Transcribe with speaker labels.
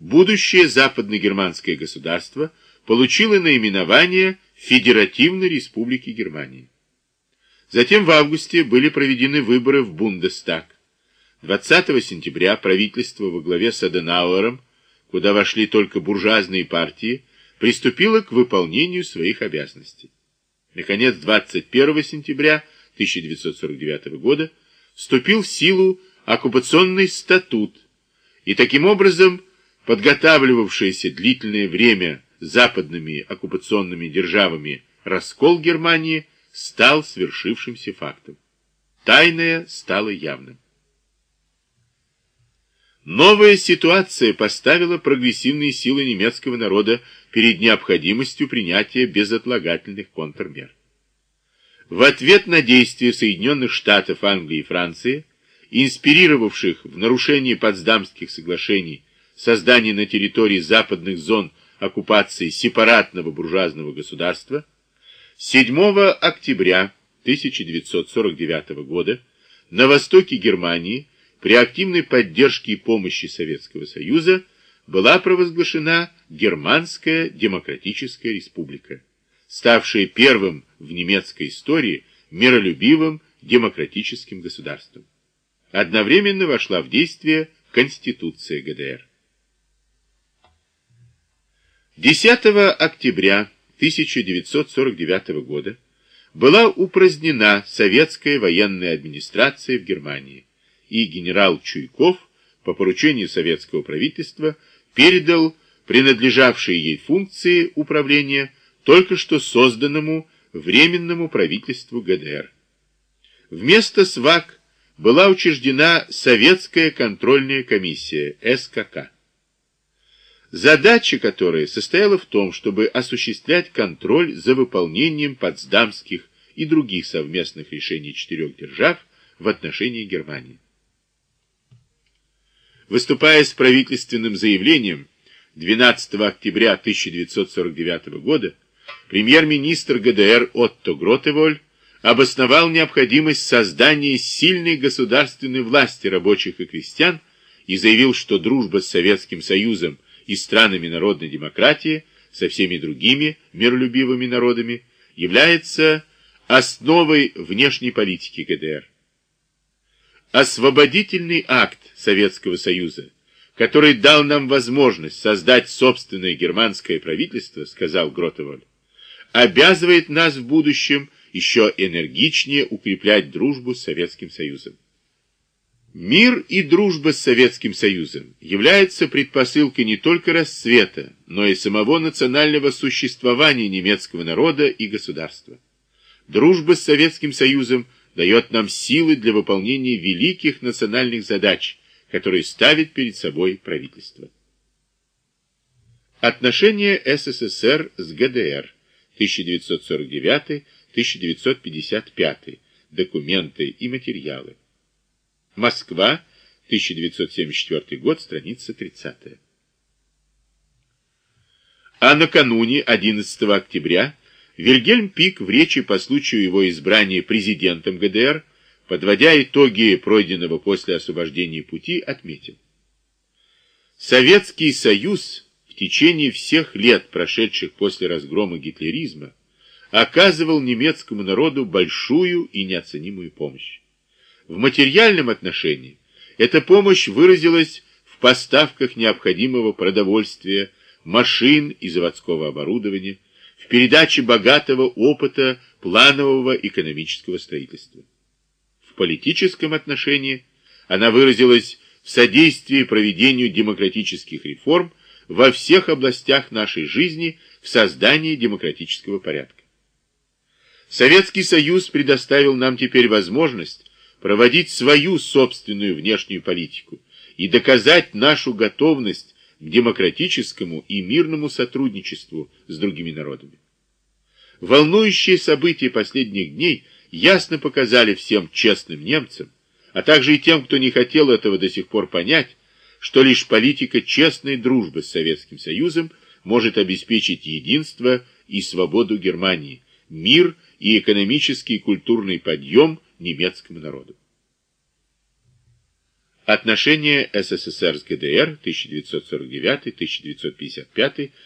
Speaker 1: будущее западногерманское государство получило наименование Федеративной Республики Германии. Затем в августе были проведены выборы в Бундестаг. 20 сентября правительство во главе с Аденауэром, куда вошли только буржуазные партии, приступило к выполнению своих обязанностей. Наконец, 21 сентября 1949 года вступил в силу оккупационный статут, и таким образом подготавливавшийся длительное время западными оккупационными державами раскол Германии стал свершившимся фактом. Тайное стало явным. Новая ситуация поставила прогрессивные силы немецкого народа перед необходимостью принятия безотлагательных контрмер. В ответ на действия Соединенных Штатов, Англии и Франции, инспирировавших в нарушении Потсдамских соглашений создание на территории западных зон оккупации сепаратного буржуазного государства, 7 октября 1949 года на востоке Германии при активной поддержке и помощи Советского Союза была провозглашена Германская Демократическая Республика, ставшая первым в немецкой истории миролюбивым демократическим государством. Одновременно вошла в действие Конституция ГДР. 10 октября 1949 года была упразднена советская военная администрация в Германии, и генерал Чуйков по поручению советского правительства передал принадлежавшие ей функции управления только что созданному Временному правительству ГДР. Вместо СВАК была учреждена Советская контрольная комиссия СКК задача которой состояла в том, чтобы осуществлять контроль за выполнением потсдамских и других совместных решений четырех держав в отношении Германии. Выступая с правительственным заявлением 12 октября 1949 года, премьер-министр ГДР Отто Гротеволь обосновал необходимость создания сильной государственной власти рабочих и крестьян и заявил, что дружба с Советским Союзом и странами народной демократии со всеми другими миролюбивыми народами является основой внешней политики ГДР. Освободительный акт Советского Союза, который дал нам возможность создать собственное германское правительство, сказал Гротоволь, обязывает нас в будущем еще энергичнее укреплять дружбу с Советским Союзом. Мир и дружба с Советским Союзом являются предпосылкой не только расцвета, но и самого национального существования немецкого народа и государства. Дружба с Советским Союзом дает нам силы для выполнения великих национальных задач, которые ставит перед собой правительство. Отношения СССР с ГДР 1949-1955. Документы и материалы. Москва, 1974 год, страница 30. А накануне, 11 октября, Вильгельм Пик в речи по случаю его избрания президентом ГДР, подводя итоги пройденного после освобождения пути, отметил. Советский Союз в течение всех лет, прошедших после разгрома гитлеризма, оказывал немецкому народу большую и неоценимую помощь. В материальном отношении эта помощь выразилась в поставках необходимого продовольствия, машин и заводского оборудования, в передаче богатого опыта планового экономического строительства. В политическом отношении она выразилась в содействии проведению демократических реформ во всех областях нашей жизни в создании демократического порядка. Советский Союз предоставил нам теперь возможность проводить свою собственную внешнюю политику и доказать нашу готовность к демократическому и мирному сотрудничеству с другими народами. Волнующие события последних дней ясно показали всем честным немцам, а также и тем, кто не хотел этого до сих пор понять, что лишь политика честной дружбы с Советским Союзом может обеспечить единство и свободу Германии, мир и экономический и культурный подъем немецкому народу. Отношения СССР с ГДР 1949-1955